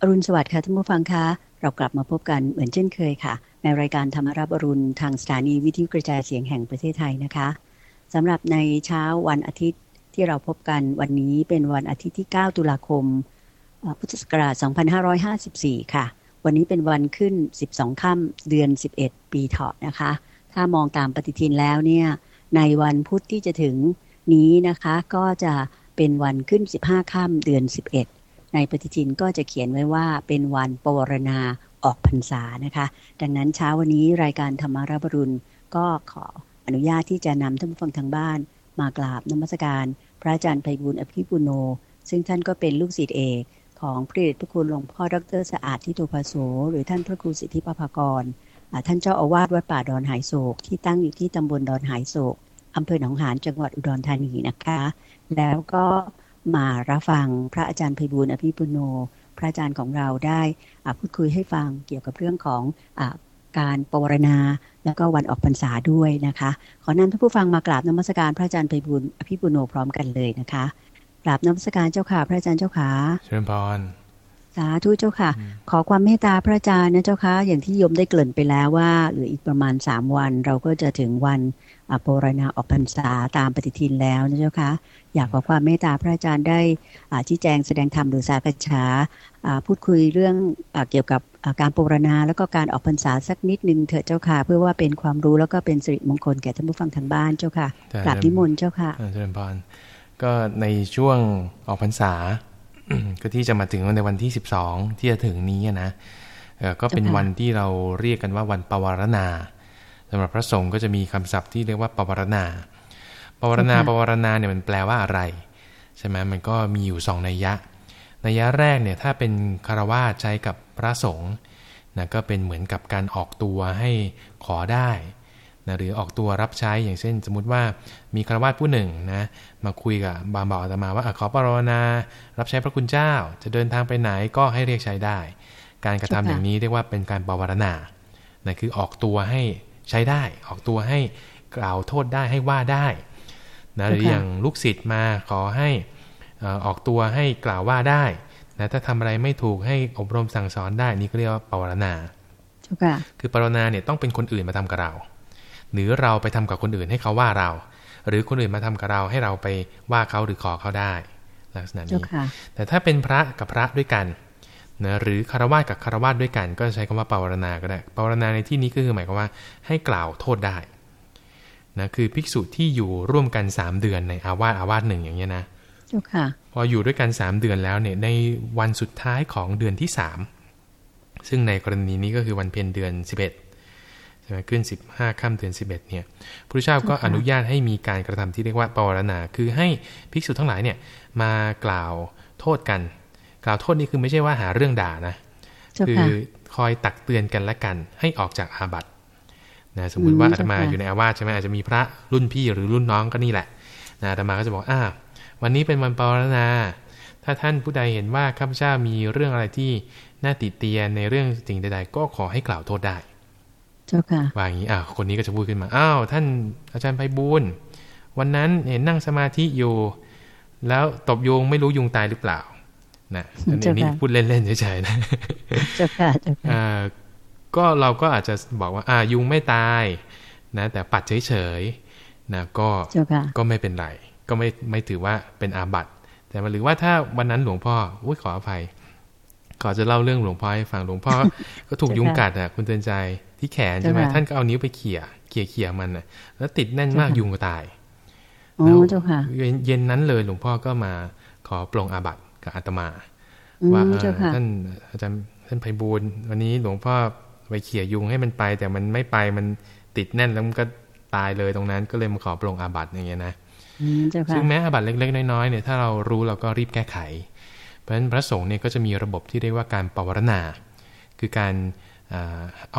อรุณสวัสดิ์ค่ะท่านผู้ฟังคะ เรากลับมาพบกันเหมือนเช่นเคยค่ะ ในรายการธรรมรับอรุณทางสถานีวิทยุกระจายเสียงแห่งประเทศไทยนะคะสำหรับในเช้าวันอาทิตย์ที่เราพบกันวันนี้เป็นวันอาทิตย์ที่ 9 ตุลาคม พุทธศักราช 2554 ค่ะ วันนี้เป็นวันขึ้น 12 ค่ำเดือน 11 ปีเถาะนะคะ ถ้ามองตามปฏิทินแล้วเนี่ยในวันพุธที่จะถึงนี้นะคะ ก็จะเป็นวันขึ้น 15 ค่ำเดือน 11 ในปฏิทินก็จะเขียนไว้ว่าเป็นวันปวารณาออกพรรษานะคะ ดังนั้นเช้าวันนี้รายการธรรมาราบรุณ ก็ขออนุญาตที่จะนำท่านผู้ฟังทางบ้าน มากราบนมัสการ พระอาจารย์ไพบุญอภิปุโน ซึ่งท่านก็เป็นลูกศิษย์เอกของพระเดชพระคุณหลวงพ่อดรสะอาดทิโตภาโสหรือท่านพระครูสิทธิปภากร ท่านเจ้าอาวาสวัดป่าดอนหายโศก ที่ตั้งอยู่ที่ตำบลดอนหายโศกอำเภอหนองหานจังหวัดอุดรธานีนะคะ แล้วก็ มารับฟังพระอาจารย์ไพบุญอภิปุโน พระอาจารย์ของเราได้พูดคุยให้ฟังเกี่ยวกับเรื่องของอการปวารณา แล้วก็วันออกพรรษาด้วยนะคะ ขอนำท่านผู้ฟังมากราบนมัสการพระอาจารย์ไพบุญอภิปุโนพร้อมกันเลยนะคะกราบนมัสการเจ้าค่ะพระอาจารย์เจ้าค่ะเชิญพร สาธุเจ้าค่ะ ขอความเมตตาพระอาจารย์นะเจ้าค่ะอย่างที่โยมได้เกริ่นไปแล้วว่าเหลืออีกประมาณสามวัน เราก็จะถึงวันอภรณาออกพรรษาตามปฏิทินแล้วนะเจ้าค่ะอยากขอความเมตตาพระอาจารย์ได้ชี้แจงแสดงธรรมหรือสากัฉาพูดคุยเรื่องอเกี่ยวกับการปรณาแล้วก็การออกพรรษาสักนิดนึงเถิดเจ้าค่ะ เพื่อว่าเป็นความรู้แล้วก็เป็นสิริมงคลแก่ท่านผู้ฟังทางบ้านเจ้าค่ะกราบนิมนต์เจ้าค่ะเจริญพรก็ในช่วงออกพรรษา ก็ที่จะมาถึงในวันที่ 12 ที่จะถึงนี้นะก็เป็นวันที่เราเรียกกันว่าวันปวารณาสำหรับพระสงฆ์ก็จะมีคำศัพท์ที่เรียกว่าปวารณาปวารณาปวารณาเนี่ยมันแปลว่าอะไรใช่ไหมมันก็มีอยู่สองนัยยะนัยยะแรกเนี่ยถ้าเป็นคารวะใช้กับพระสงฆ์นะก็เป็นเหมือนกับการออกตัวให้ขอได้ นะหรือออกตัวรับใช้อย่างเช่น สมมติว่ามีคารวะผู้หนึ่งนะมาคุยกับบาบอกอาตมาว่าอขอปรนนารับใช้พระคุณเจ้า จะเดินทางไปไหนก็ให้เรียกใช้ได้ การกระทำอย่างนี้เรียกว่าเป็นการปวารณานะคือออกตัวให้ใช้ได้ ออกตัวให้กล่าวโทษได้ให้ว่าได้นะหรืออย่างลูกศิษย์มาขอให้ออกตัวให้กล่าวว่าได้นะถ้าทำอะไรไม่ถูกให้อบรมสั่งสอนได้นี่ก็เรียกว่าปวารณาคือปวารณาเนี่ยต้องเป็นคนอื่นมาทำกับเรา หรือเราไปทำกับคนอื่นให้เขาว่าเรา หรือคนอื่นมาทำกับเราให้เราไปว่าเขาหรือขอเขาได้ ลักษณะนี้แต่ถ้าเป็นพระกับพระด้วยกันนะหรือคารวะกับคารวะด้วยกัน ก็ใช้คำว่าปวารณาก็ได้ปวารณาในที่นี้ก็คือหมายความว่าให้กล่าวโทษได้นะคือภิกษุที่อยู่ร่วมกัน3เดือนในอาวาสอาวาสหนึ่งอย่างเงี้ยนะพออยู่ด้วยกัน3เดือนแล้วเนี่ยในวันสุดท้ายของเดือนที่3ซึ่งในกรณีนี้ก็คือวันเพ็ญเดือน11ช่ไหม ขึ้น 15ค่ำเดือน 11เนี่ยพระเจ้าก็อนุญาตให้มีการกระทำที่เรียกว่าปวารณา คือให้ภิกษุทั้งหลายเนี่ยมากล่าวโทษกัน กล่าวโทษนี่คือไม่ใช่ว่าหาเรื่องด่านะ คือคอยตักเตือนกันและกัน ให้ออกจากอาบัตินะสมมุติว่าอาตมาอยู่ในอาวาสใช่ไหมอาจจะมีพระรุ่นพี่หรือรุ่นน้องก็นี่แหละนะอาตมาก็จะบอกอ่าวันนี้เป็นวันปวารณา ถ้าท่านผู้ใดเห็นว่าข้าพเจ้ามีเรื่องอะไรที่น่าติเตียนในเรื่องสิ่งใด ๆ ก็ขอให้กล่าวโทษได้ เจ้าค่ะว่าอย่างนี้อ่าคนนี้ก็จะพูดขึ้นมาอ้าวท่านอาจารย์ไพบูลวันนั้นเห็นนั่งสมาธิอยู่ แล้วตบยุงไม่รู้ยุงตายหรือเปล่านะอันนี้พูดเล่นๆเฉยๆนะเจ้าค่ะเจ้าค่ะก็เราก็อาจจะบอกว่าอ่ายุงไม่ตายนะ แต่ปัดเฉยๆนะก็ก็ไม่เป็นไร ก็ไม่ไม่ถือว่าเป็นอาบัติแต่หรือว่าถ้าวันนั้นหลวงพ่ออุ้ยขออภัยขอจะเล่าเรื่องหลวงพ่อให้ฟังหลวงพ่อก็ถูกยุงกัดอะคุณเตือนใจ ที่แขนใช่ไหมท่านก็เอานิ้วไปเขี่ยเขี่ยเขี่ยมันนะแล้วติดแน่นมากยุงก็ตายแล้วเย็นนั้นเลยหลวงพ่อก็มาขอปลงอาบัติกับอาตมา ว่าท่านอาจารย์ท่านไพบูลวันนี้หลวงพ่อไปเขี่ยยุงให้มันไป แต่มันไม่ไปมันติดแน่นแล้วมันก็ตายเลยตรงนั้น ก็เลยมาขอปลงอาบัติอย่างเงี้ยนะซึ่งแม้อาบัติเล็กๆน้อยๆเนี่ยถ้าเรารู้เราก็รีบแก้ไข เพราะฉะนั้นพระสงฆ์เนี่ยก็จะมีระบบที่เรียกว่าการปวารณา คือการ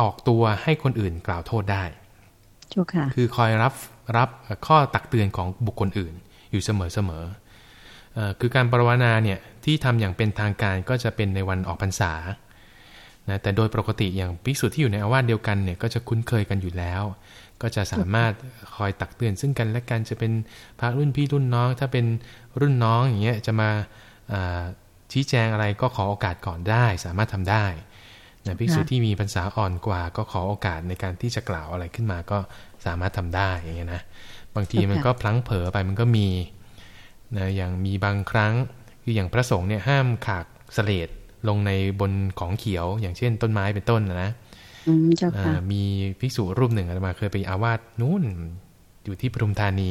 ออกตัวให้คนอื่นกล่าวโทษได้คือคอยรับรับข้อตักเตือนของบุคคลอื่นอยู่เสมอเสมอคือการปรวนาเนี่ยที่ทำอย่างเป็นทางการก็จะเป็นในวันออกพรรษานะแต่โดยปกติอย่างภิกษุที่อยู่ในอาวาสเดียวกันเนี่ยก็จะคุ้นเคยกันอยู่แล้ว ก็จะสามารถคอยตักเตือนซึ่งกันและกันจะเป็นพระรุ่นพี่รุ่นน้อง ถ้าเป็นรุ่นน้องอย่างเงี้ยจะมาชี้แจงอะไรก็ขอโอกาสก่อนได้ สามารถทำได้ นะภิกษุที่มีภาษาอ่อนกว่า ก็ขอโอกาสในการที่จะกล่าวอะไรขึ้นมาก็สามารถทำได้อย่างเงี้ยนะบางทีมันก็พลั้งเผลอไปมันก็มีนะอย่างมีบางครั้งคืออย่างพระสงฆ์เนี่ยห้ามขากสเลดลงในบนของเขียว อย่างเช่น ต้นไม้เป็นต้นนะมีภิกษุรูปหนึ่งอามาเคยไปอาวาสนู้นอยู่ที่ปทุมธานี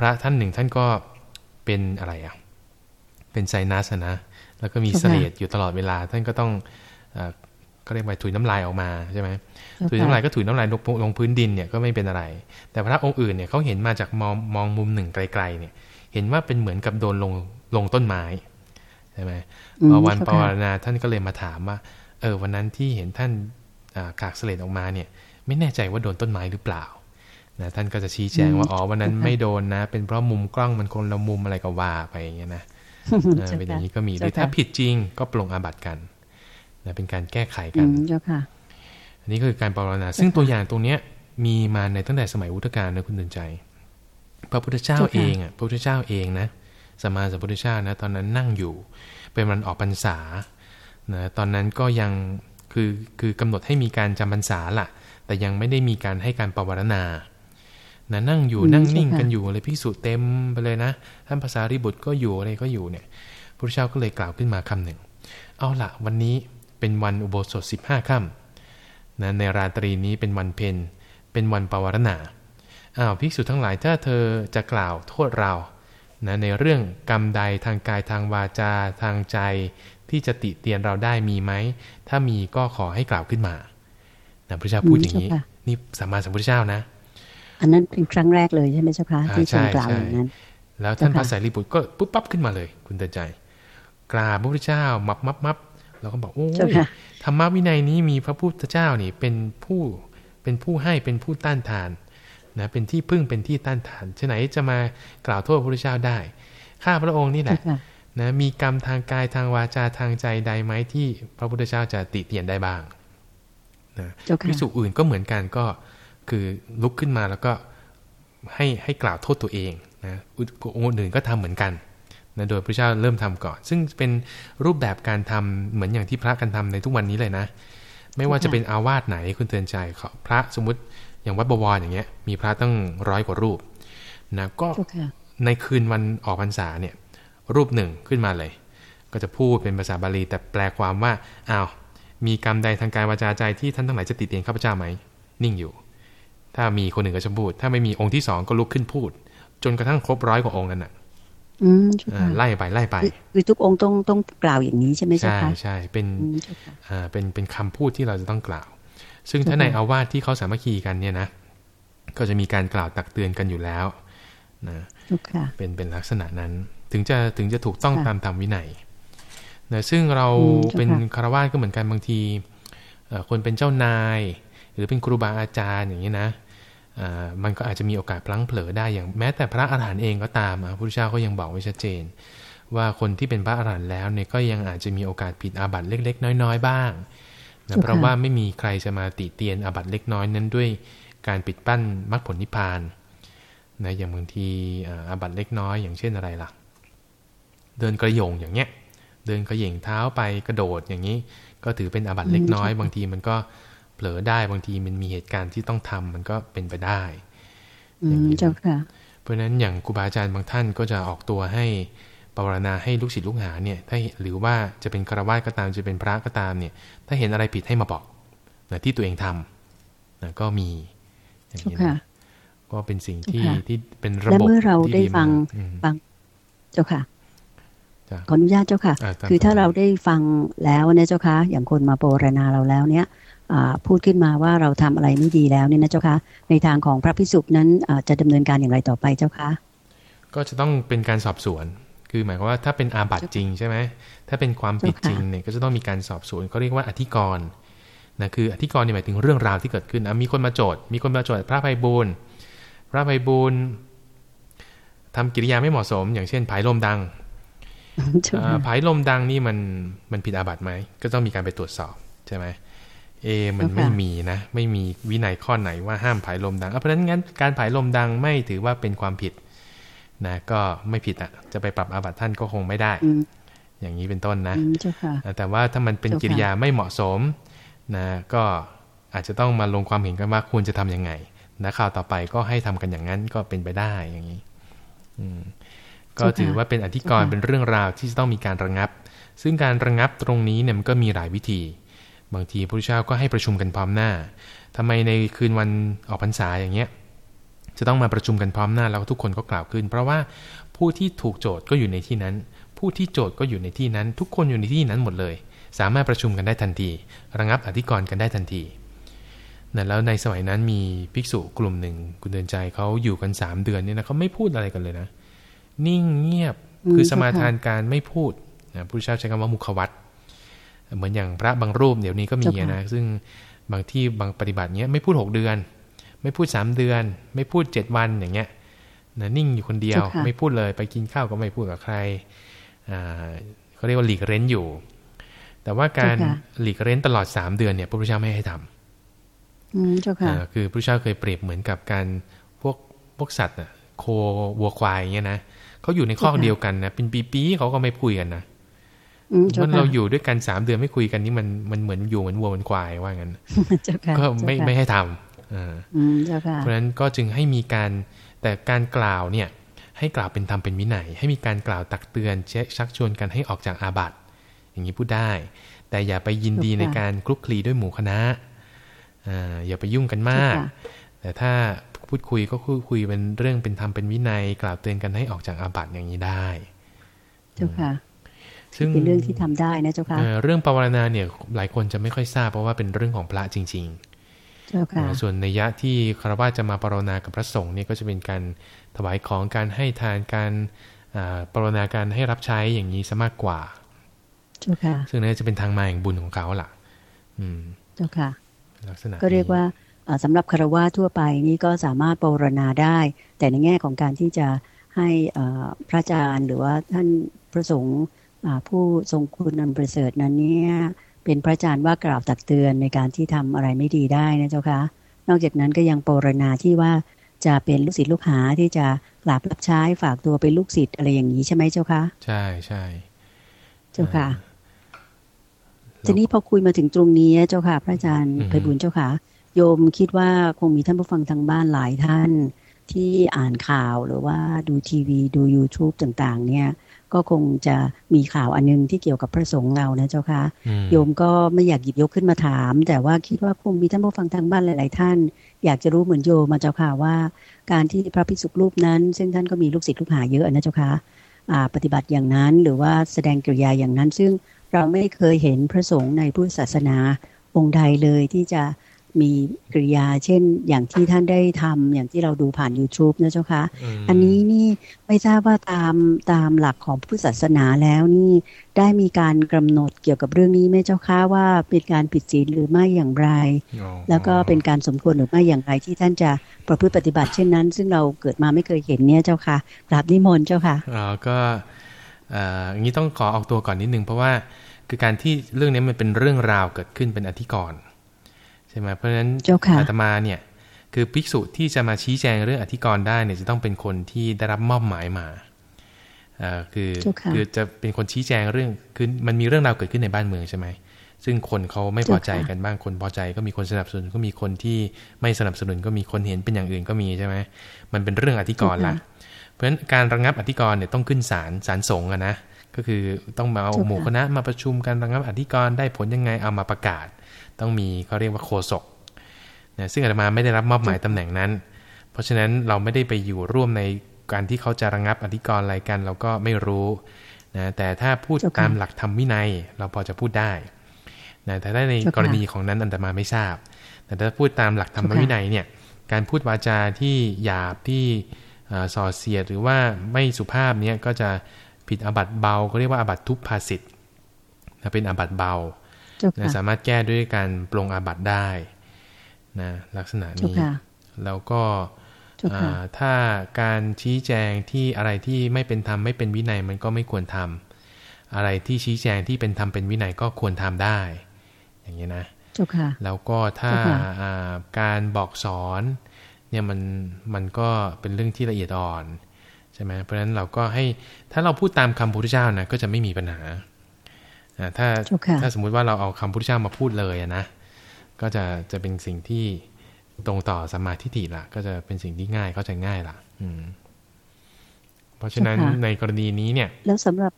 พระท่านหนึ่งท่านก็เป็นอะไรอะ เป็นไซนัสนะแล้วก็มีเสลดอยู่ตลอดเวลา ท่านก็ต้อง ก็เรียกว่าถุยน้ำลายออกมาใช่ไหมถุยน้ำลายก็ถุยน้ำลายลงพื้นดินเนี่ยก็ไม่เป็นอะไร แต่พระองค์อื่นเนี่ยเขาเห็นมาจากมองมองมุมหนึ่งไกลๆเนี่ย เห็นว่าเป็นเหมือนกับโดนลงลงต้นไม้ใช่ไหมพอวันปวารณาท่านก็เลยมาถามว่า เออวันนั้นที่เห็นท่านขากเสลดออกมาเนี่ย ไม่แน่ใจว่าโดนต้นไม้หรือเปล่านะท่านก็จะชี้แจงว่าอ๋อวันนั้นไม่โดนนะ เป็นเพราะมุมกล้องมันคนละมุมอะไรก็ว่าไปอย่างเงี้ยนะเป็นอย่างนี้ก็มีหรือถ้าผิดจริงก็ปลงอาบัติกัน นะเป็นการแก้ไขกันเจ้าค่ะ อันนี้คือการปรนนาซึ่งตัวอย่างตรงเนี้ยมีมาในตั้งแต่สมัยอุทกาลนะคุณเดินใจ พระพุทธเจ้าเองอะพระพุทธเจ้าเองนะสมมาสัมพุทธเจ้านะตอนนั้นนั่งอยู่ เป็นวันออกพรรษานะตอนนั้นก็ยังคือคือกำหนดให้มีการจำพรรษาละแต่ยังไม่ได้มีการให้การปวารณานะนั่งอยู่นั่งนิ่งกันอยู่เลยพิสูจน์เต็มไปเลยนะท่านภาษาริบุตรก็อยู่อะไรก็อยู่เนี่ยพระเจ้าก็เลยกล่าวขึ้นมาคำหนึ่ง เอาละวันนี้ เป็นวันอุโบสถสิบห้าค่ำนะในราตรีนี้เป็นวันเพนเป็นวันปวารณาอ้าวภิกษุทั้งหลายถ้าเธอจะกล่าวโทษเรานะในเรื่องกรรมใดทางกายทางวาจาทางใจ ที่จะติเตียนเราได้มีไหม ถ้ามีก็ขอให้กล่าวขึ้นมานะพระเจ้าพูดอย่างนี้ นี่สัมมาสัมพุทธเจ้านะ อันนั้นเป็นครั้งแรกเลยใช่ไหมเจ้าคะที่ทรงกล่าวอย่างนั้น แล้วท่านพระสายรีบุตรก็ปุ๊บปั๊บขึ้นมาเลย คุณเตือนใจ กราบพระพุทธเจ้ามับมับมับ เราก็บอกโอ้ธรรมวินัยนี้มีพระพุทธเจ้านี่เป็นผู้เป็นผู้ให้เป็นผู้ต้านทานนะเป็นที่พึ่งเป็นที่ต้านทานฉะไหนจะมากล่าวโทษพระพุทธเจ้าได้ ข้าพระองค์นี่แหละนะมีกรรมทางกายทางวาจาทางใจใดไหมที่พระพุทธเจ้าจะติเตียนได้บ้างนะพิสุอื่นก็เหมือนกันก็คือลุกขึ้นมาแล้วก็ให้ให้กล่าวโทษตัวเองนะองค์อื่นก็ทำเหมือนกัน นะโดยพระเจ้าเริ่มทำก่อน ซึ่งเป็นรูปแบบการทำเหมือนอย่างที่พระกันทำในทุกวันนี้เลยนะ ไม่ว่าจะเป็นอาวาสไหนคุณเตือนใจพระสมมติอย่างวัดบวรอย่างเงี้ย มีพระตั้งร้อยกว่ารูปนะก็ในคืนวันออกพรรษาเนี่ย รูปหนึ่งขึ้นมาเลย ก็จะพูดเป็นภาษาบาลี แต่แปลความว่าอ้าวมีกรรมใดทางกายวาจาใจที่ท่านทั้งหลายจะติดเตียนข้าพเจ้าไหมนิ่งอยู่ ถ้ามีคนหนึ่งก็จะพูด ถ้าไม่มีองค์ที่สองก็ลุกขึ้นพูด จนกระทั่งครบร้อยกว่าองค์นั่นน่ะ ไล่ไปไล่ไปคือทุกองค์ต้องต้องกล่าวอย่างนี้ใช่ไหมใช่ใช่เป็นอ่าเป็นเป็นคำพูดที่เราจะต้องกล่าว ซึ่งถ้าในอาวาสที่เขาสามัคคีกันเนี่ยนะก็จะมีการกล่าวตักเตือนกันอยู่แล้วนะเป็นเป็นลักษณะนั้น ถึงจะถึงจะถูกต้องตามตามวินัยนะซึ่งเราเป็นคารวาสก็เหมือนกันบางทีคนเป็นเจ้านายรือเป็นครูบาอาจารย์อย่างนี้นะ มันก็อาจจะมีโอกาสพลั้งเผลอได้อย่างแม้แต่พระอาหารหันต์เองก็ตามพระพุทธเจ้าก็ยังบอกไว้ชัดเจน ว่าคนที่เป็นพระอาหารหันต์แล้วเนี่ยก็ยังอาจจะมีโอกาสผิดอาบัติเล็ก ๆ น้อย ๆ บ้างนะเพราะว่าไม่มีใครจะมาติเตียนอาบัติเล็กน้อยนั้นด้วยการปิดปั้นมรรคผลนิพพานนะอย่างบางทีอาบัติเล็กน้อยอย่างเช่นอะไรล่ะ เดินกระยงอย่างเงี้ย เดินกระเหย่งเท้าไปกระโดดอย่างนี้ ก็ถือเป็นอาบัติเล็กน้อย บางทีมันก็ เผลอได้บางทีมันมีเหตุการณ์ที่ต้องทำมันก็เป็นไปได้อย่างนี้เจ้าค่ะ เพราะฉะนั้นอย่างครูบาอาจารย์บางท่านก็จะออกตัวให้ปรารณาให้ลูกศิษย์ลูกหาเนี่ยถ้าหรือว่าจะเป็นคารวะก็ตามจะเป็นพระก็ตามเนี่ย ถ้าเห็นอะไรผิดให้มาบอกนะที่ตัวเองทำนะก็มีอย่างนี้นะก็เป็นสิ่งที่ที่เป็นระบบและเมื่อเราได้ฟังฟังเจ้าค่ะขออนุญาตเจ้าค่ะ คือถ้าเราได้ฟังแล้วเนี่ยเจ้าค่ะอย่างคนมาโปรณาเราแล้วเนี่ย พูดขึ้นมาว่าเราทำอะไรไม่ดีแล้วเนี่ยนะเจ้าคะในทางของพระพิสุนั้นจะดำเนินการอย่างไรต่อไปเจ้าคะก็จะต้องเป็นการสอบสวน คือหมายความว่าถ้าเป็นอาบัติจริงใช่ไหมถ้าเป็นความผิดจริงเนี่ยก็จะต้องมีการสอบสวนเขาเรียกว่าอธิกรณ์นะคืออธิกรณ์เนี่ยหมายถึงเรื่องราวที่เกิดขึ้นมีคนมาโจทย์มีคนมาโจทย์พระไพบูลพระไพบูลทำกิริยาไม่เหมาะสม อย่างเช่นผายลมดังผายลมดังนี่มันมันผิดอาบัติไหมก็ต้องมีการไปตรวจสอบใช่ไหม เอมันไม่มีนะ ไม่มีวินัยข้อไหนว่าห้ามผายลมดังเพราะฉะนั้นงั้นการผายลมดังไม่ถือว่าเป็นความผิดนะก็ไม่ผิดอะ จะไปปรับอาบัติท่านก็คงไม่ได้ อย่างนี้เป็นต้นนะอืมเจ้าค่ะแต่ว่าถ้ามันเป็นเจ้าค่ะกิริยาไม่เหมาะสมนะก็อาจจะต้องมาลงความเห็นกันว่าควรจะทำยังไงนะข่าวต่อไปก็ให้ทำกันอย่างนั้นก็เป็นไปได้อย่างนี้ อืมก็ถือว่าเป็นอธิกรณ์เป็นเรื่องราวที่จะต้องมีการระงับ ซึ่งการระงับตรงนี้เนี่ยมันก็มีหลายวิธี บางทีพระพุทธเจ้าก็ให้ประชุมกันพร้อมหน้าทำไมในคืนวันออกพรรษาอย่างเงี้ยจะต้องมาประชุมกันพร้อมหน้าแล้วทุกคนก็กล่าวขึ้น เพราะว่าผู้ที่ถูกโจทย์ก็อยู่ในที่นั้น ผู้ที่โจทย์ก็อยู่ในที่นั้น ทุกคนอยู่ในที่นั้นหมดเลย สามารถประชุมกันได้ทันที ระงับอธิกรณ์กันได้ทันทีนั่นแล้วในสมัยนั้นมีภิกษุกลุ่มหนึ่งคุณเดินใจเขาอยู่กันสามเดือนเนี่ยนะเขาไม่พูดอะไรกันเลยนะ นิ่งเงียบคือสมาทานการไม่พูดนะผู้เช่าใช้คำว่ามุขวัต เหมือนอย่างพระบางรูปเดี๋ยวนี้ก็มีเจ้าค่ะนะซึ่งบางที่บางปฏิบัติเนี้ยไม่พูดหกเดือน ไม่พูดสามเดือน ไม่พูดเจ็ดวันอย่างเงี้ยนะนิ่งอยู่คนเดียวเจ้าค่ะไม่พูดเลยไปกินข้าวก็ไม่พูดกับใครอ่าเขาเรียกว่าหลีกเร้นอยู่ แต่ว่าการหลีกเร้นตลอดสามเดือนเนี่ยพระพุทธเจ้าไม่ให้ทำอืมเจ้าค่ะอ่าคือพระพุทธเจ้าเคยเปรียบเหมือนกับการพวกพวกสัตว์น่ะโควัวควายอย่างเงี้ยนะเขาอยู่ในคอกเจ้าค่ะเดียวกันนะเป็นปีๆเขาก็ไม่คุยกันนะอื มเจ้ามันค่ะเราอยู่ด้วยกันสามเดือนไม่คุยกันนี่มันมันเหมือนอยู่เหมือนวัวเหมือนควายว่างั้นเจ้าค่ะก็ไม่เจ้าค่ะไม่ให้ทำอ่าอืมเจ้าค่ะเพราะฉะนั้นก็จึงให้มีการแต่การกล่าวเนี่ยให้กล่าวเป็นธรรมเป็นวินัย ให้มีการกล่าวตักเตือนเช็คชักชวนกันให้ออกจากอาบัติอย่างนี้พูดได้ แต่อย่าไปยินดีในการคลุกคลีด้วยหมู่คณะอ่าอย่าไปยุ่งกันมากเจ้าค่ะแต่ถ้าพูดคุยก็คุยคุยเป็นเรื่องเป็นธรรมเป็นวินัย กล่าวเตือนกันให้ออกจากอาบัติอย่างนี้ได้เจ้าค่ะ ซึ่งเป็นเรื่องที่ทำได้นะเจ้าค่ะเอ่อเรื่องปวารณาเนี่ยหลายคนจะไม่ค่อยทราบเพราะว่าเป็นเรื่องของพระจริง ๆ เจ้าค่ะส่วนในยะที่คารวะจะมาปรนนากับพระสงฆ์เนี่ยก็จะเป็นการถวายของการให้ทานการอ่าปรนนาการให้รับใช้อย่างนี้ซะมากกว่า เจ้าค่ะ ซึ่งนั่นจะเป็นทางมาแห่งบุญของเขาล่ะ อืม เจ้าค่ะลักษณะก็เรียกว่าเอ่อสำหรับคารวะทั่วไปนี่ก็สามารถปรารณาได้ แต่ในแง่ของการที่จะให้เอ่อพระอาจารย์หรือว่าท่านพระสงฆ์อ่า ผู้ทรงคุณอันประเสริฐนั้นเนี่ยเป็นพระอาจารย์ว่ากล่าวตักเตือนในการที่ทำอะไรไม่ดีได้นะเจ้าค่ะนอกจากนั้นก็ยังปรารณาที่ว่าจะเป็นลูกศิษย์ลูกหาที่จะกราบรับใช้ฝากตัวเป็นลูกศิษย์อะไรอย่างนี้ใช่ไหมเจ้าค่ะใช่ใช่เจ้าค่ะแล้วทีนี้พอคุยมาถึงตรงนี้เจ้าค่ะ พระอาจารย์อือฮึไพบุญเจ้าค่ะ โยมคิดว่าคงมีท่านผู้ฟังทางบ้านหลายท่านที่อ่านข่าวหรือว่าดูทีวีดู YouTube ต่าง ๆ เนี่ย ก็คงจะมีข่าวอันนึงที่เกี่ยวกับพระสงฆ์เรานะเจ้าค่ะอืมโยมก็ไม่อยากหยิบยกขึ้นมาถาม แต่ว่าคิดว่าคงมีท่านผู้ฟังทางบ้านหลาย ๆ ท่าน อยากจะรู้เหมือนโยมมาเจ้าค่ะว่า การที่พระภิกษุรูปนั้น ซึ่งท่านก็มีลูกศิษย์ลูกหาเยอะนะเจ้าค่ะอ่าปฏิบัติอย่างนั้นหรือว่าแสดงกิริยาอย่างนั้น ซึ่งเราไม่เคยเห็นพระสงฆ์ในพุทธศาสนาองค์ใดเลยที่จะ มีกริยา เช่น อย่างที่ท่านได้ทำอย่างที่เราดูผ่าน YouTube นะเจ้าค่ะมอันนี้นี่ไม่ทราบว่าตามตามหลักของพุทธศาสนาแล้วนี่ได้มีการกำหนดเกี่ยวกับเรื่องนี้ไหมเจ้าคะว่าเป็นการผิดศีลหรือไม่อย่างไรอ๋อแล้วก็เป็นการสมควรหรือไม่อย่างไรที่ท่านจะประพฤติปฏิบัติเช่นนั้น ซึ่งเราเกิดมาไม่เคยเห็นเนี่ยเจ้าค่ะกราบนิมนต์เจ้าค่ะอ๋อก็เอ่ออย่างนี้ต้องขอออกตัวก่อนนิดนึงเพราะว่าคือการที่เรื่องนี้มันเป็นเรื่องราวเกิดขึ้นเป็นอธิกรณ์ใช่ไหมเพราะฉะนั้นเจ้าค่ะอาตมาเนี่ย คือภิกษุที่จะมาชี้แจงเรื่องอธิกรณ์ได้เนี่ยจะต้องเป็นคนที่ได้รับมอบหมายมาเอ่อคือเจ้าค่ะคือจะเป็นคนชี้แจงเรื่องคือมันมีเรื่องราวเกิดขึ้นในบ้านเมืองใช่ไหมซึ่งคนเขาไม่พอใจเจ้าค่ะกันบ้างคนพอใจก็มีคนสนับสนุนก็มีคนที่ไม่สนับสนุนก็มีคนเห็นเป็นอย่างอื่นก็มีใช่ไหมมันเป็นเรื่องอธิกรณ์ละเพราะฉะนั้นการระงับอธิกรณ์เนี่ยต้องขึ้นศาลศาลสงฆ์อะนะก็คือต้องมาเอาเจ้าค่ะหมู่คณะมาประชุมกันระงับอธิกรณ์ได้ผลยังไงเอามาประกาศ ต้องมีเขาเรียกว่าโฆษกนะซึ่งอาตมาไม่ได้รับมอบหมายตำแหน่งนั้น เพราะฉะนั้นเราไม่ได้ไปอยู่ร่วมในการที่เขาจะระงับอธิกรณ์อะไรกัน เราก็ไม่รู้นะแต่ถ้าพูดตามหลักธรรมวินัย เราพอจะพูดได้นะแต่ถ้าในกรณีของนั้นอาตมาไม่ทราบ แต่ถ้าพูดตามหลักธรรมวินัยเนี่ยการพูดวาจาที่หยาบที่ส่อเสียดหรือว่าไม่สุภาพเนี้ยก็จะผิดอาบัตเบาก็เรียกว่าอาบัตทุพภาสิทธ์เป็นอาบัตเบาเจ้า นะค่ะสามารถแก้ด้วยการปลงอาบัติได้นะลักษณะเจ้านี้ค่ะแล้วก็เจ้าค่ะอ่าถ้าการชี้แจงที่อะไรที่ไม่เป็นธรรมไม่เป็นวินัยมันก็ไม่ควรทำอะไรที่ชี้แจงที่เป็นธรรมเป็นวินัยก็ควรทำได้ อย่างนี้ยนะเจ้าค่ะแล้วก็ถ้าเจ้าค่ะอ่าการบอกสอนเนี่ยมันมันก็เป็นเรื่องที่ละเอียดอ่อนช่ไหมเพราะฉะนั้นเราก็ให้ถ้าเราพูดตามคำพุทธเจ้านะก็จะไม่มีปัญหา ถ้าถ้าสมมุติว่าเราเอาคำพุทธเจ้ามาพูดเลยนะ ก็จะจะเป็นสิ่งที่ตรงต่อสมาธิฏฐิละก็จะเป็นสิ่งที่ง่ายเข้าใจง่ายละอืม เพราะฉะนั้นในกรณีนี้เนี่ย แล้วสำหรับ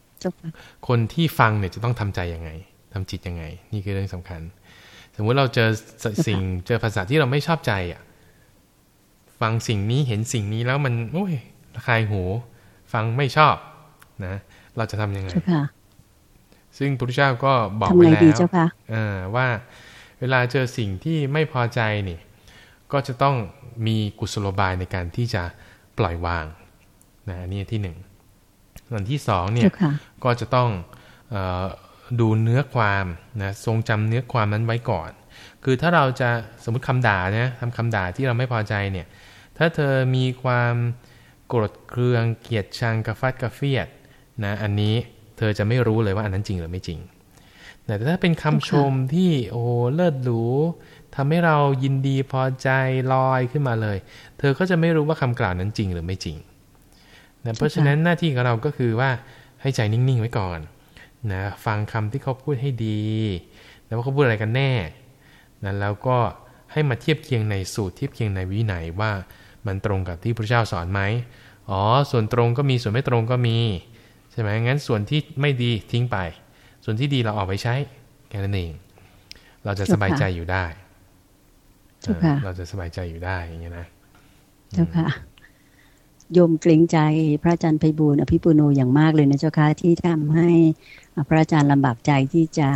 คนที่ฟังเนี่ยจะต้องทำใจยังไงทำจิตยังไง นี่คือเรื่องสำคัญ สมมุติเราเจอสิ่งเจอภาษาที่เราไม่ชอบใจอะ ฟังสิ่งนี้เห็นสิ่งนี้แล้วมันโอ้ยระคายหู ฟังไม่ชอบนะ เราจะทํำยังไง ซึ่งพระพุทธเจ้าก็บอกไว้แล้วว่าเวลาเจอสิ่งที่ไม่พอใจนี่ ก็จะต้องมีกุศโลบายในการที่จะปล่อยวางนะนี่ที่หนึ่งส่วนที่สองเนี่ยก็จะต้องอดูเนื้อความนะทรงจำเนื้อความนั้นไว้ก่อน คือถ้าเราจะสมมติคำด่าเนี่ยทำคำด่าที่เราไม่พอใจเนี่ย ถ้าเธอมีความโกรธเคืองเกลียดชังกระฟัดกระเฟียดนะอันนี้ เธอจะไม่รู้เลยว่าอันนั้นจริงหรือไม่จริง แต่ถ้าเป็นคำชมที่โอ้เลิศหรูทำให้เรายินดีพอใจลอยขึ้นมาเลย เธอก็จะไม่รู้ว่าคำกล่าวนั้นจริงหรือไม่จริงนะเพราะฉะนั้นหน้าที่ของเราก็คือว่าให้ใจนิ่งๆไว้ก่อนนะฟังคำที่เขาพูดให้ดีแล้วว่าเขาพูดอะไรกันแน่นะแล้วก็ให้มาเทียบเคียงในสูตรเทียบเคียงในวินัยว่ามันตรงกับที่พระเจ้าสอนไหมอ๋อ ส่วนตรงก็มีส่วนไม่ตรงก็มีใช่ไหมงั้นส่วนที่ไม่ดีทิ้งไป ส่วนที่ดีเราออกไปใช้แค่นั้นเอง เราจะสบายใจอยู่ได้ เราจะสบายใจอยู่ได้อย่างเงี้ยนะ เจ้าค่ะ โยมเกรงใจพระอาจารย์ไพบูลอภิปุโนอย่างมากเลยนะเจ้าค่ะที่ทำให้พระอาจารย์ลำบากใจที่จะ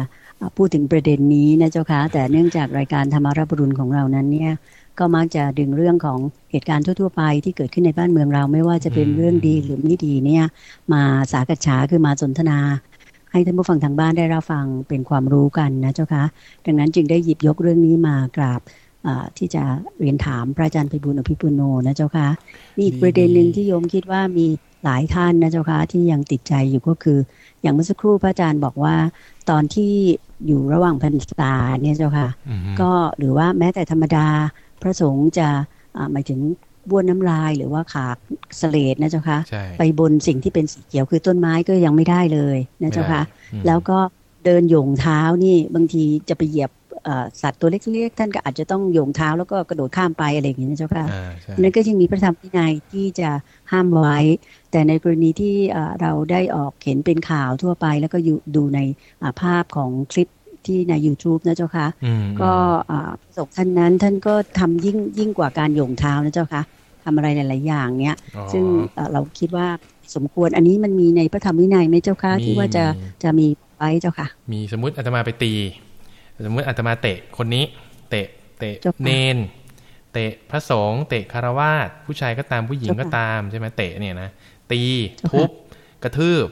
พูดถึงประเด็นนี้นะเจ้าค่ะแต่เนื่องจากรายการธรรมารับรุณของเรานั้นเนี่ย ก็มักจะดึงเรื่องของเหตุการณ์ทั่ว ๆ ไปที่เกิดขึ้นในบ้านเมืองเราไม่ว่าจะเป็นเรื่องดีหรือไม่ดีเนี่ย มาสากัะฉาคือมาสนทนา ให้ท่านผู้ฟังทางบ้านได้รับฟังเป็นความรู้กันนะเจ้าคะดังนั้นจึงได้หยิบยกเรื่องนี้มากราบที่จะเรียนถามพระอาจารย์ไพบุญอภิปุโนนะเจ้าคะนี่อีกประเด็นหนึ่งที่โยมคิดว่ามีหลายท่านนะเจ้าคะที่ยังติดใจอยู่ก็คือ อย่างเมื่อสักครู่พระอาจารย์บอกว่า ตอนที่อยู่ระหว่างพรรษาเนี่ยเจ้าค่ะ ก็หรือว่าแม้แต่ธรรมดา พระสงฆ์จะหมายถึงบ้วนน้ำลายหรือว่าขาดสเลดนะเจ้าคะไปบนสิ่งที่เป็นสีเขียวคือต้นไม้ก็ยังไม่ได้เลยนะเจ้าคะแล้วก็เดินโยงเท้านี่บางทีจะไปเหยียบสัตว์ตัวเล็กๆท่านก็อาจจะต้องโยงเท้าแล้วก็กระโดดข้ามไปอะไรอย่างนี้นะเจ้าค่ะนั่นก็ยังมีพระธรรมวินัยที่จะห้ามไว้ แต่ในกรณีที่เราได้ออกเห็นเป็นข่าวทั่วไป แล้วก็ดูในภาพของคลิป ที่ใน YouTube นะเจ้าค่ะก็ประสบท่านนั้นท่านก็ทำยิ่งยิ่งกว่าการโยงเท้านะเจ้าค่ะทำอะไรหลาย ๆ อย่างเนี้ยซึ่งเราคิดว่าสมควรอันนี้มันมีในพระธรรมวินัยไหมเจ้าค่ะที่ว่าจะจะมีไว้เจ้าค่ะ มีสมมุติอาตมาไปตี สมมุติอาตมาเตะคนนี้ เตะเตะเนน เตะพระสงฆ์เตะคารวาสผู้ชายก็ตามผู้หญิงก็ตามใช่ไหมเตะเนี่ยนะตีทุบกระทืบ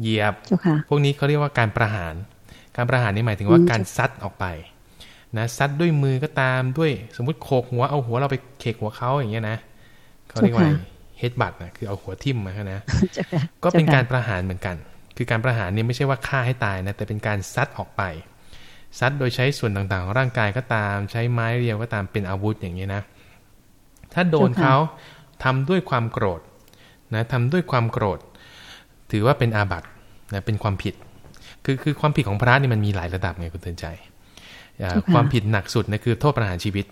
เหยียบ พวกนี้เขาเรียกว่าการประหาร การประหารนี่หมายถึงว่าการซัดออกไปนะซัดด้วยมือก็ตามด้วยสมมุติโขกหัวเอาหัวเราไปเขกหัวเขาอย่างเงี้ยนะเขาเรียกว่าเฮดบัตนะคือเอาหัวทิ่มมานะก็เป็นการประหารเหมือนกัน คือการประหารนี่ไม่ใช่ว่าฆ่าให้ตายนะแต่เป็นการซัดออกไปซัดโดยใช้ส่วนต่างๆของร่างกายก็ตาม ใช้ไม้เรียวก็ตามเป็นอาวุธอย่างนี้นะ ถ้าโดนเขาทำด้วยความโกรธนะทำด้วยความโกรธ ถือว่าเป็นอาบัตินะเป็นความผิด คือคือความผิดของพระนี่มันมีหลายระดับไงคุณเตือนใจ ความผิดหนักสุดนะคือโทษประหารชีวิต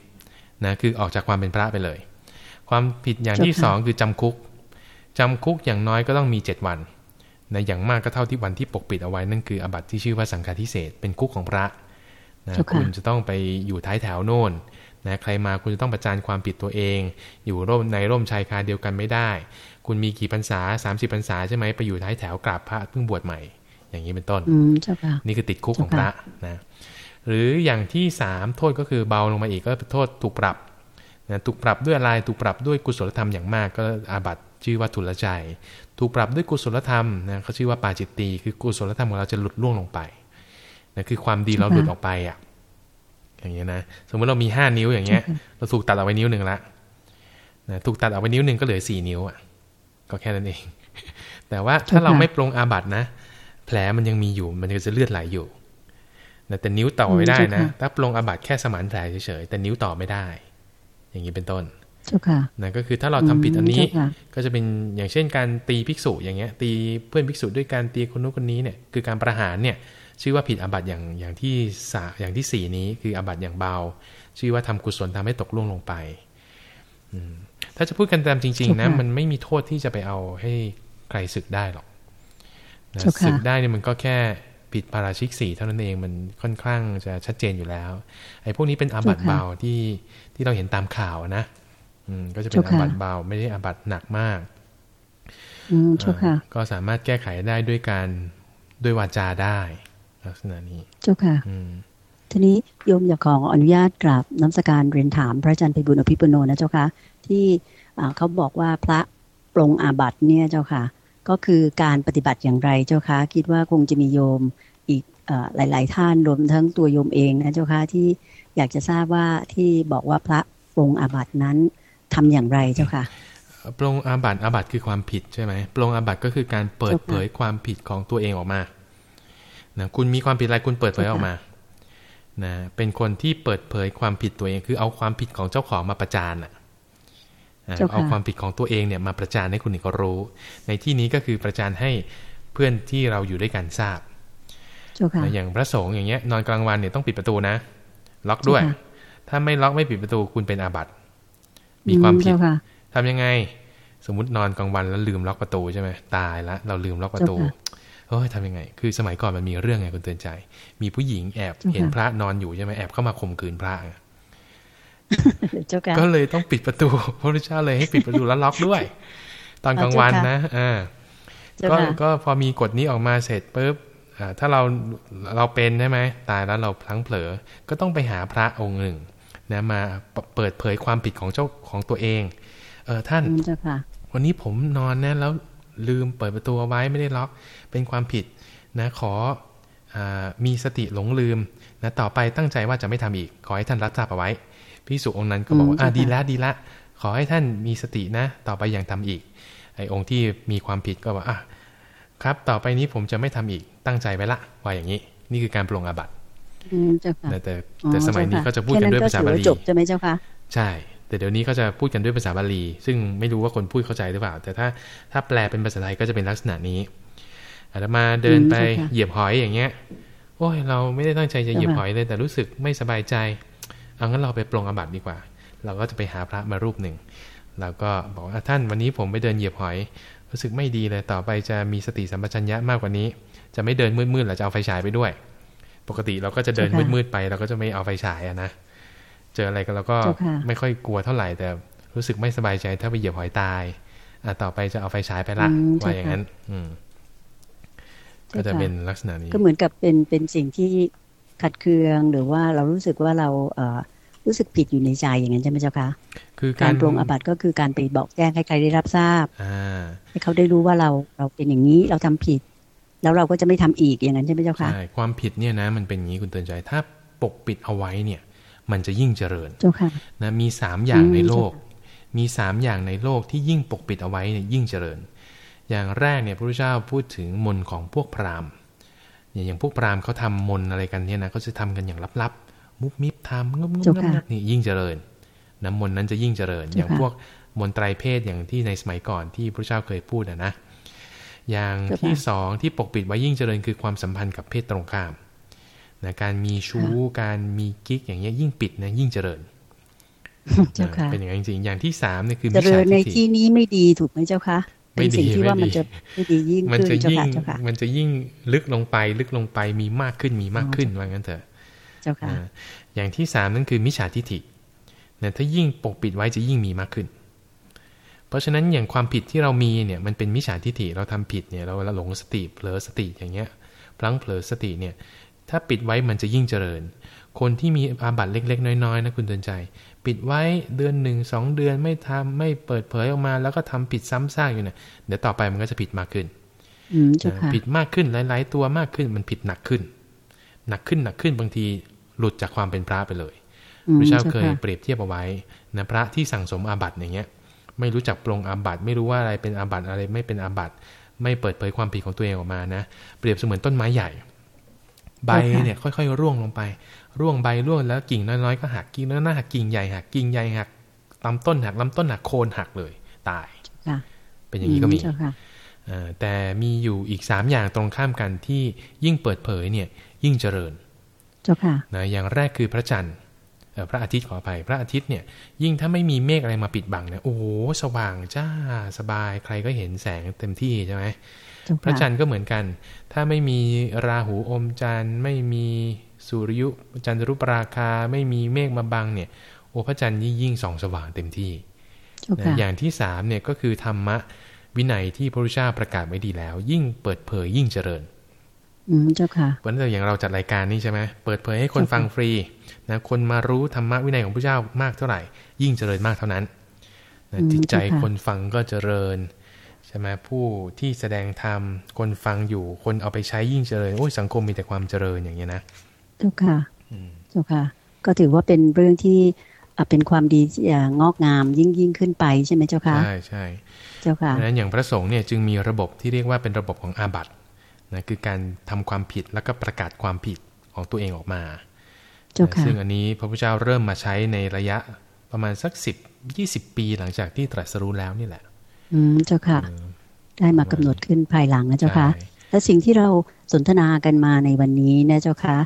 นะคือออกจากความเป็นพระไปเลย ความผิดอย่างที่สองคือจำคุกจำคุกอย่างน้อยก็ต้องมีเจ็ดวันนะอย่างมากก็เท่าที่วันที่ปกปิดเอาไว้นั่นคืออบัติที่ชื่อว่าสังฆาทิเศษเป็นคุกของพระนะคุณจะต้องไปอยู่ท้ายแถวโน่นนะใครมาคุณจะต้องประจานความผิดตัวเอง อยู่ร่มในร่มชายคาเดียวกันไม่ได้ คุณมีกี่พรรษา 30พรรษาใช่ไหมไปอยู่ท้ายแถวกราบพระเพิ่งบวชใหม่ อย่างนี้เป็นต้นนี่คือติดคุกของพระนะหรืออย่างที่สามโทษก็คือเบาลงมาอีกก็โทษถูกปรับนะถูกปรับด้วยอะไรถูกปรับด้วยกุศลธรรมอย่างมากก็อาบัตชื่อว่าทุลใจ ถูกปรับด้วยกุศลธรรมนะเขาชื่อว่าปาจิตตีคือกุศลธรรมของเราจะหลุดล่วงลงไปนะคือความดีเราหลุดออกไปอะอย่างเงี้ยนะสมมติเรามีห้านิ้วอย่างเงี้ย เราถูกตัดออกไปนิ้วหนึ่งละนะถูกตัดออกไปนิ้วหนึ่งก็เหลือสี่นิ้วอะก็แค่นั้นเอง แต่ว่าถ้าเราไม่ปรงอาบัตนะแผลมันยังมีอยู่ มันจะเลือดไหลอยู่แต่นิ้วต่อไม่ได้นะถ้าปรงอาบัตแค่สมานแผลเฉยๆแต่นิ้วต่อไม่ได้ อย่างนี้เป็นต้นนะก็คือถ้าเราทำผิดอันนี้ก็จะเป็นอย่างเช่นการตีภิกษุอย่างเงี้ย ตีเพื่อนภิกษุด้วยการตีคนนู้นคนนี้เนี่ยคือการประหารเนี่ย ชื่อว่าผิดอาบัติอย่างอย่างที่สาอย่างที่สี่นี้คืออาบัติอย่างเบา ชื่อว่าทำกุศลทำให้ตกล่วงลงไปถ้าจะพูดกันตามจริง ๆนะมันไม่มีโทษที่จะไปเอาให้ใครศึกได้หรอก ศึกได้เนี่ยมันก็แค่ผิดปาราชิกสี่เท่านั้นเองมันค่อนข้างจะชัดเจนอยู่แล้ว ไอ้พวกนี้เป็นอาบัติเบาที่ที่เราเห็นตามข่าวนะอืมก็จะเป็นอาบัติเบาไม่ได้อาบัติหนักมากก็สามารถแก้ไขได้ด้วยการด้วยวาจาได้ ลักษณะนี้เจ้าค่ะทีนี้โยมอยากขออนุญาตกราบน้ำสการเรียนถามพระอาจารย์ไพบุญอภิปุโนนะเจ้าค่ะที่เขาบอกว่าพระปรงอาบัติเนี่ยเจ้าค่ะ ก็คือการปฏิบัติอย่างไรเจ้าค่ะคิดว่าคงจะมีโยมอีกหลาย ๆ ท่านรวมทั้งตัวโยมเองนะเจ้าค่ะที่อยากจะทราบว่าที่บอกว่าพระปรงอาบัตินั้นทำอย่างไรเจ้าค่ะปรงอาบัติอาบัติคือความผิดใช่ไหมปรงอาบัติก็คือการเปิดเผยความผิดของตัวเองออกมานะคุณมีความผิดอะไรคุณเปิดเผยออกมานะเป็นคนที่เปิดเผยความผิดตัวเองคือเอาความผิดของเจ้าของมาประจานอะ เอาความผิดของตัวเองเนี่ยมาประจานให้คุณอื่นก็รู้ ในที่นี้ก็คือประจานให้เพื่อนที่เราอยู่ด้วยกันทราบอย่างพระสงฆ์อย่างเงี้ยนอนกลางวันเนี่ยต้องปิดประตูนะ ล็อกด้วย ถ้าไม่ล็อกไม่ปิดประตูคุณเป็นอาบัติมีความผิดทำยังไง สมมตินอนกลางวันแล้วลืมล็อกประตูใช่ไหมตายละเราลืมล็อกประตูเฮ้ยทำยังไง คือสมัยก่อนมันมีเรื่องไงคุณเตือนใจ มีผู้หญิงแอบเห็นพระนอนอยู่ใช่ไหมแอบเข้ามาข่มขืนพระ ก็เลยต้องปิดประตู พระพุทธเจ้าเลยให้ปิดประตูแล้วล็อกด้วย ตอนกลางวันนะอ่าก็ก็พอมีกฎนี้ออกมาเสร็จปุ๊บถ้าเราเราเป็นใช่ไหมตายแล้วเราพลั้งเผลอ ก็ต้องไปหาพระองค์หนึ่งนะมาเปิดเผยความผิดของเจ้าของตัวเอง เออท่านวันนี้ผมนอนนะแล้วลืมเปิดประตูเอาไว้ไม่ได้ล็อกเป็นความผิดนะขออมีสติหลงลืมนะต่อไปตั้งใจว่าจะไม่ทำอีก ขอให้ท่านรับทราบเอาไว้ พิสุองค์นั้นก็บอกว่าอ่าดีแล้วดีละ ขอให้ท่านมีสตินะ ต่อไปอย่างทำอีก ไอ้องค์ที่มีความผิดก็บอกอะครับ ต่อไปนี้ผมจะไม่ทำอีกตั้งใจไว้ละว่าอย่างนี้ นี่คือการปรงอาบัติแต่แต่แต่สมัยนี้ก็จะพูดกันด้วยภาษาบาลีจบใช่ไหมเจ้าคะใช่แต่เดี๋ยวนี้เขาจะพูดกันด้วยภาษาบาลี ซึ่งไม่รู้ว่าคนพูดเข้าใจหรือเปล่า แต่ถ้าถ้าแปลเป็นภาษาไทยก็จะเป็นลักษณะนี้อาตมาเดินไปเหยียบหอยอย่างเงี้ย โอ้ยเราไม่ได้ตั้งใจจะเหยียบหอยเลย แต่รู้สึกไม่สบายใจ เอางั้นเราไปปรงอบัติดีกว่า เราก็จะไปหาพระมารูปหนึ่งเราก็บอกว่าท่านวันนี้ผมไปเดินเหยียบหอย รู้สึกไม่ดีเลยต่อไปจะมีสติสัมปชัญญะมากกว่านี้ จะไม่เดินมืดๆหรือจะเอาไฟฉายไปด้วย ปกติเราก็จะเดินมืดๆไปเราก็จะไม่เอาไฟฉายอะนะเจออะไรก็เราก็ไม่ค่อยกลัวเท่าไหร่แต่รู้สึกไม่สบายใจถ้าไปเหยียบหอยตายอะต่อไปจะเอาไฟฉายไปละว่าอย่างนั้น อืมก็จะเป็นลักษณะนี้ ก็เหมือนกับเป็นเป็นสิ่งที่ ขัดเคืองหรือว่าเรารู้สึกว่าเราเอรู้สึกผิดอยู่ในใจอย่างนั้นใช่ไหมเจ้าคะคือการปรงอบัติก็คือการไปบอกแจ้งให้ใครได้รับทราบให้เขาได้รู้ว่าเราเราเป็นอย่างนี้เราทำผิด แล้วเราก็จะไม่ทำอีกอย่างนั้นใช่ไหมเจ้าคะใช่ความผิดเนี่ยนะมันเป็นอย่างนี้คุณเตือนใจ ถ้าปกปิดเอาไว้เนี่ย มันจะยิ่งเจริญนะมีสามอย่างในโลก มีสามอย่างในโลกที่ยิ่งปกปิดเอาไว้เนี่ยยิ่งเจริญ อย่างแรกเนี่ยพระพุทธเจ้าพูดถึงมนของพวกพราหมณ์ อย่างพวกพราหมณ์เขาทำมนอะไรกันเนี่ยนะเขาจะทำกันอย่างลับๆ มุบมิบทำงบงบงบนี่ยิ่งเจริญน้ำมนนั้นจะยิ่งเจริญ อย่างพวกมนไตรเพศอย่างที่ในสมัยก่อนที่พระเจ้าเคยพูดนะนะอย่างที่สองที่ปกปิดไว้ยิ่งเจริญคือความสัมพันธ์กับเพศตรงข้ามนะการมีชู้การมีกิ๊กอย่างเงี้ยยิ่งปิดนะยิ่งเจริญเป็นอย่างนั้นจริงอย่างที่สามเนี่ยคือเจริญในที่นี้ไม่ดีถูกไหมเจ้าคะ เป็นสิ่งที่ว่ามันจะไม่ดียิ่งขึ้นเจ้าค่ะมันจะยิ่งลึกลงไปลึกลงไปมีมากขึ้นมีมากขึ้นว่างั้นเถอะ เจ้าค่ะอย่างที่สามนั่นคือมิจฉาทิฏฐิเนี่ยถ้ายิ่งปกปิดไว้จะยิ่งมีมากขึ้น เพราะฉะนั้นอย่างความผิดที่เรามีเนี่ยมันเป็นมิจฉาทิฏฐิเราทำผิดเนี่ยเราหลงสติเผลอสติอย่างเงี้ยพลั้งเผลอสติเนี่ย ถ้าปิดไว้มันจะยิ่งเจริญ คนที่มีอาบัตเล็ก ๆ น้อยๆนะคุณเตือนใจ ปิดไว้เดือนหนึ่งสองเดือนไม่ทำไม่เปิดเผยออกมา แล้วก็ทำผิดซ้ำซากอยู่เนี่ยเดี๋ยวต่อไปมันก็จะผิดมากขึ้นผิดมากขึ้นหลาย ๆ ตัวมากขึ้นมันผิดหนักขึ้น หนักขึ้นหนักขึ้นบางทีหลุดจากความเป็นพระไปเลยพระเจ้าเคยเปรียบเทียบเอาไว้นะพระที่สั่งสมอาบัตอย่างเงี้ย ไม่รู้จักปรงอาบัตไม่รู้ว่าอะไรเป็นอาบัตอะไรไม่เป็นอาบัตไม่เปิดเผยความผิดของตัวเองออกมานะ เปรียบเสมือนต้นไม้ใหญ่ ใบเนี่ยค่อยๆร่วงลงไป ร่วงใบร่วงแล้วกิ่งน้อยๆก็หักกิ่งน้อยๆหักกิ่งใหญ่หักกิ่งใหญ่หักลำต้นหักลำต้นหักโคนหักเลยตายค่ะเป็นอย่างนี้ก็มีเจ้าค่ะเอ่อแต่มีอยู่อีกสามอย่างตรงข้ามกันที่ยิ่งเปิดเผยเนี่ยยิ่งเจริญ เจ้าค่ะนะอย่างแรกคือพระจันทร์เอ่อพระอาทิตย์ขออภัยพระอาทิตย์เนี่ย ยิ่งถ้าไม่มีเมฆอะไรมาปิดบังเนี่ยโอ้โหสว่างจ้าสบายใครก็เห็นแสงเต็มที่ใช่ไหมเจ้า พระค่ะจันทร์ก็เหมือนกัน ถ้าไม่มีราหูอมจันทร์ ไม่มีสุริยุจันทรุปราคา ไม่มีเมฆมาบังเนี่ย โอ้พระจันทร์ยิ่งยิ่งส่องสว่างเต็มที่เจ้านะค่ะอย่างที่สามเนี่ยก็คือธรรมะวินัยที่พระพุทธเจ้าประกาศไว้ดีแล้ว ยิ่งเปิดเผยยิ่งเจริญ อืมเจ้าค่ะวันนี้อย่างเราจัดรายการนี้ใช่ไหมเปิดเผยให้คนเจ้าค่ะฟังฟรีนะคนมารู้ธรรมะวินัยของพระเจ้ามากเท่าไหร่ ยิ่งเจริญมากเท่านั้นนะจิตใจคนฟังก็เจริญ ใช่ไหมผู้ที่แสดงธรรมคนฟังอยู่ คนเอาไปใช้ยิ่งเจริญโอ้ยสังคมมีแต่ความเจริญอย่างเงี้ยนะเจ้าค่ะอืมเจ้าค่ะ ก็ถือว่าเป็นเรื่องที่อะเป็นความดีที่อ่างอกงามยิ่งยิ่งขึ้นไปใช่ไหมเจ้าค่ะใช่ใช่เจ้าค่ะดังนั้นอย่างพระสงฆ์เนี่ยจึงมีระบบที่เรียกว่าเป็นระบบของอาบัตินะคือการทำความผิดแล้วก็ประกาศความผิดของตัวเองออกมาเจ้าค่ะซึ่งอันนี้พระพุทธเจ้าเริ่มมาใช้ในระยะประมาณสักสิบยี่สิบปีหลังจากที่ตรัสรู้แล้วนี่แหละ อืมเจ้าค่ะ ได้มากำหนดขึ้นภายหลังนะเจ้าค่ะใช่และสิ่งที่เราสนทนากันมาในวันนี้นะเจ้าค่ะ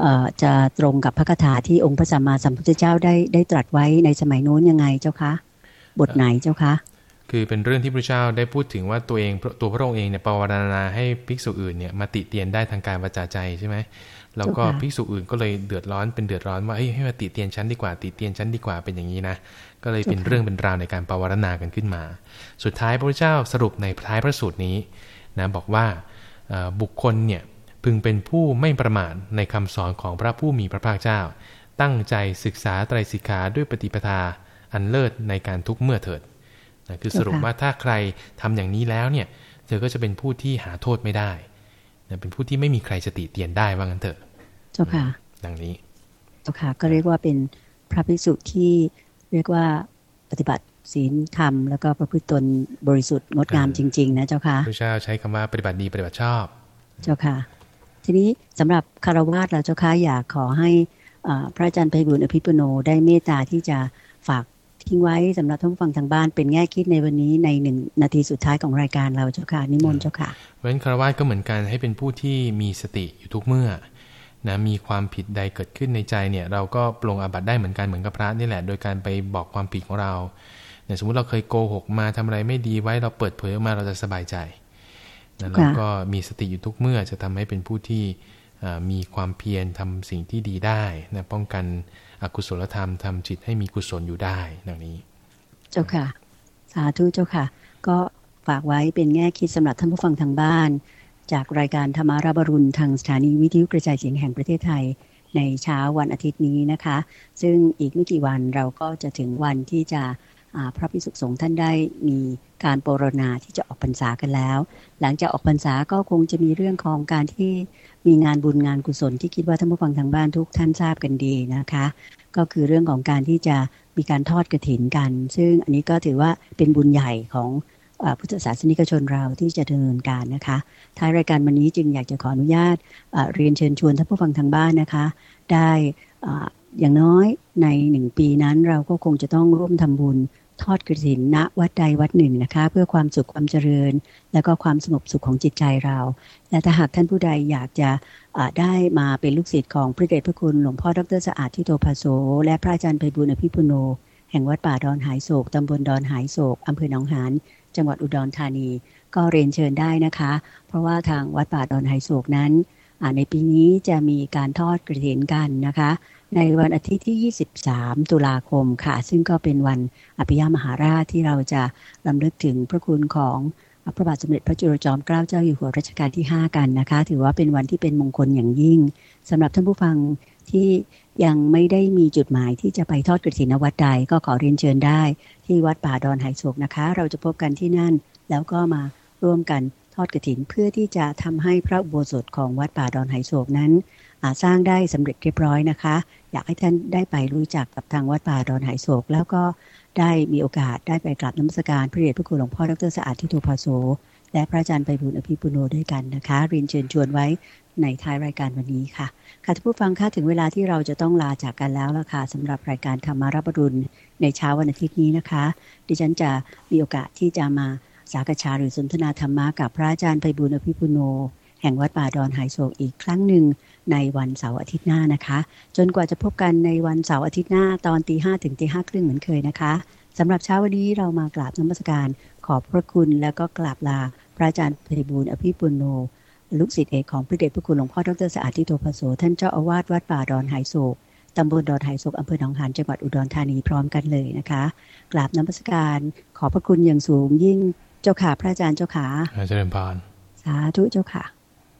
เอ่อจะตรงกับพระคาถาที่องค์พระสัมมาสัมพุทธเจ้าได้ได้ตรัสไว้ในสมัยโน้นยังไงเจ้าคะบทไหนเจ้าคะคือเป็นเรื่องที่พระเจ้าได้พูดถึงว่าตัวเองตัวพระองค์เองเนี่ยปรารณาให้ภิกษุอื่นเนี่ยมาติเตียนได้ทางการวาจาใจใช่ไหม แล้วก็ภิกษุอื่นก็เลยเดือดร้อนเป็นเดือดร้อนว่าเอ้ยให้มาติเตียนฉันดีกว่าติเตียนฉันดีกว่าเป็นอย่างนี้นะ ก็เลยเป็นเรื่องเป็นราวในการปรารณากันขึ้นมา สุดท้ายพระพุทธเจ้าสรุปในท้ายพระสูตรนี้นะบอกว่าเอ่อบุคคลเนี่ยพึงเป็นผู้ไม่ประมาทในคำสอนของพระผู้มีพระภาคเจ้า ตั้งใจศึกษาไตรสิกขาด้วยปฏิปทาอันเลิศในการทุกเมื่อเถิดนะคือสรุปว่าถ้าใครทำอย่างนี้แล้วเนี่ยเธอก็จะเป็นผู้ที่หาโทษไม่ได้นะ เป็นผู้ที่ไม่มีใครจะติเตียนได้ว่างั้นเถอะ เจ้าค่ะ ดังนี้ เจ้าค่ะ ก็เรียกว่าเป็นพระภิกษุที่เรียกว่าปฏิบัติศีลธรรมแล้วก็ประพฤติตนบริสุทธิ์งดงามเออจริง ๆ นะเจ้าค่ะพระเจ้าใช้คำว่าปฏิบัติดีปฏิบัติชอบ เจ้าค่ะ ทีนี้สำหรับคารวาสเราเจ้าค่ะอยากขอให้อ่าพระอาจารย์ไพบุญอภิปุโนได้เมตตาที่จะฝาก ทิ้งไว้สำหรับท่านผู้ฟังทางบ้านเป็นแง่คิดในวันนี้ในหนึ่งนาทีสุดท้ายของรายการเราเจ้าค่ะนิมนต์เจ้าค่ะเพราะฉะนั้นคารวะก็เหมือนกันให้เป็นผู้ที่มีสติอยู่ทุกเมื่อนะมีความผิดใดเกิดขึ้นในใจเนี่ย เราก็ปลงอาบัติได้เหมือนกันเหมือนกับพระนี่แหละ โดยการไปบอกความผิดของเราเนี่ยสมมุติเราเคยโกหกมาทำอะไรไม่ดีไว้เราเปิดเผยออกมาเราจะสบายใจนะเราก็มีสติอยู่ทุกเมื่อจะทำให้เป็นผู้ที่ มีความเพียรทำสิ่งที่ดีได้นะป้องกันอกุศลธรรมทำจิตให้มีกุศลอยู่ได้ดังนี้ เจ้าค่ะ สาธุเจ้าค่ะ ก็ฝากไว้เป็นแง่คิดสำหรับท่านผู้ฟังทางบ้าน จากรายการธรรมาราบรุณทางสถานีวิทยุกระจายเสียงแห่งประเทศไทยในเช้าวันอาทิตย์นี้นะคะ ซึ่งอีกไม่กี่วันเราก็จะถึงวันที่จะพระพิสุสงฆ์ท่านได้มีการปรณาที่จะออกพรรษากันแล้ว หลังจากออกพรรษาก็คงจะมีเรื่องของการที่ มีงานบุญงานกุศลที่คิดว่าท่านผู้ฟังทางบ้านทุกท่านทราบกันดีนะคะ ก็คือเรื่องของการที่จะมีการทอดกระถินกัน ซึ่งอันนี้ก็ถือว่าเป็นบุญใหญ่ของอพุทธศาสนิกชนเราที่จะดำเนินการนะคะ ท้ายรายการวันนี้จึงอยากจะขออนุญาตเรียนเชิญชวนท่านผู้ฟังทางบ้านนะคะ ได้เอ่ออย่างน้อยในหนึ่งปีนั้นเราก็คงจะต้องร่วมทำบุญ ทอดกระถินณวัดใดวัดหนึ่งนะคะ เพื่อความสุขความเจริญ และก็ความสงบสุขของจิตใจเรา และถ้าหากท่านผู้ใดอยากจะได้มาเป็นลูกศิษย์ของพระเดชพระคุณหลวงพ่อดรสะอาดทิโตภาโสและพระอาจารย์ไพบุญอภิปุโน แห่งวัดป่าดอนหายโศกตำบลดอนหายโศกอำเภอหนองหานจังหวัดอุดรธานี ก็เรียนเชิญได้นะคะ เพราะว่าทางวัดป่าดอนหายโศกนั้นในปีนี้จะมีการทอดกระถินกันนะคะ ในวันอาทิตย์ที่ 23 ตุลาคมค่ะ ซึ่งก็เป็นวันอภิยมหาราชที่เราจะรำลึกถึงพระคุณของพระบาทสมเด็จพระจุลจอมเกล้าเจ้าอยู่หัวรัชกาลที่ 5 กันนะคะ ถือว่าเป็นวันที่เป็นมงคลอย่างยิ่งสำหรับท่านผู้ฟังที่ยังไม่ได้มีจุดหมายที่จะไปทอดกฐินวัดใดก็ขอเรียนเชิญได้ ที่วัดป่าดอนไหโศกนะคะ เราจะพบกันที่นั่น แล้วก็มาร่วมกันทอดกฐินเพื่อที่จะทำให้พระอุโบสถของวัดป่าดอนไหโศกนั้น สร้างได้สำเร็จเรียบร้อยนะคะ อยากให้ท่านได้ไปรู้จักกับทางวัดป่าดอนไหโศก แล้วก็ได้มีโอกาสได้ไปกราบน้ำมศการพระเดชพระคุณหลวงพ่อดรสะอาดทิโตภาโสและพระอาจารย์ไปบุญอภิปุโนด้วยกันนะคะเรียนเชิญชวนไว้ในท้ายรายการวันนี้ค่ะ ค่ะท่านผู้ฟังคะถึงเวลาที่เราจะต้องลาจากกันแล้วละค่ะสำหรับรายการธรรมารับรุณในเช้าวันอาทิตย์นี้นะคะ ดิฉันจะมีโอกาสที่จะมาสากชาหรือสนทนาธรรมะกับพระอาจารย์ไปบุญอภิปุโน แห่งวัดป่าดอนหายโศกอีกครั้งหนึ่งในวันเสาร์อาทิตย์หน้านะคะ จนกว่าจะพบกันในวันเสาร์อาทิตย์หน้าตอนตีห้ถึงตีห้าครึ่งเหมือนเคยนะคะสำหรับเช้าวันนี้เรามากราบนมัสการ ขอบพระคุณแล้วก็กราบลา พระอาจารย์ไพบูลอภิปุโน ลูกศิษย์เอกของพระเดชพระคุณหลวงพ่อดรสะอาดทิโตภโสท่านเจ้าอาวาสวัดป่าดอนหายโศกตำบลดอนหายโศกอำเภอหนองหานจังหวัดอุดรธานีพร้อมกันเลยนะคะกราบนมัสการ ขอบพระคุณอย่างสูงยิ่งเจ้าขาพระอาจารย์เจ้าขาเจริญพรสาธุเจ้าค่ะ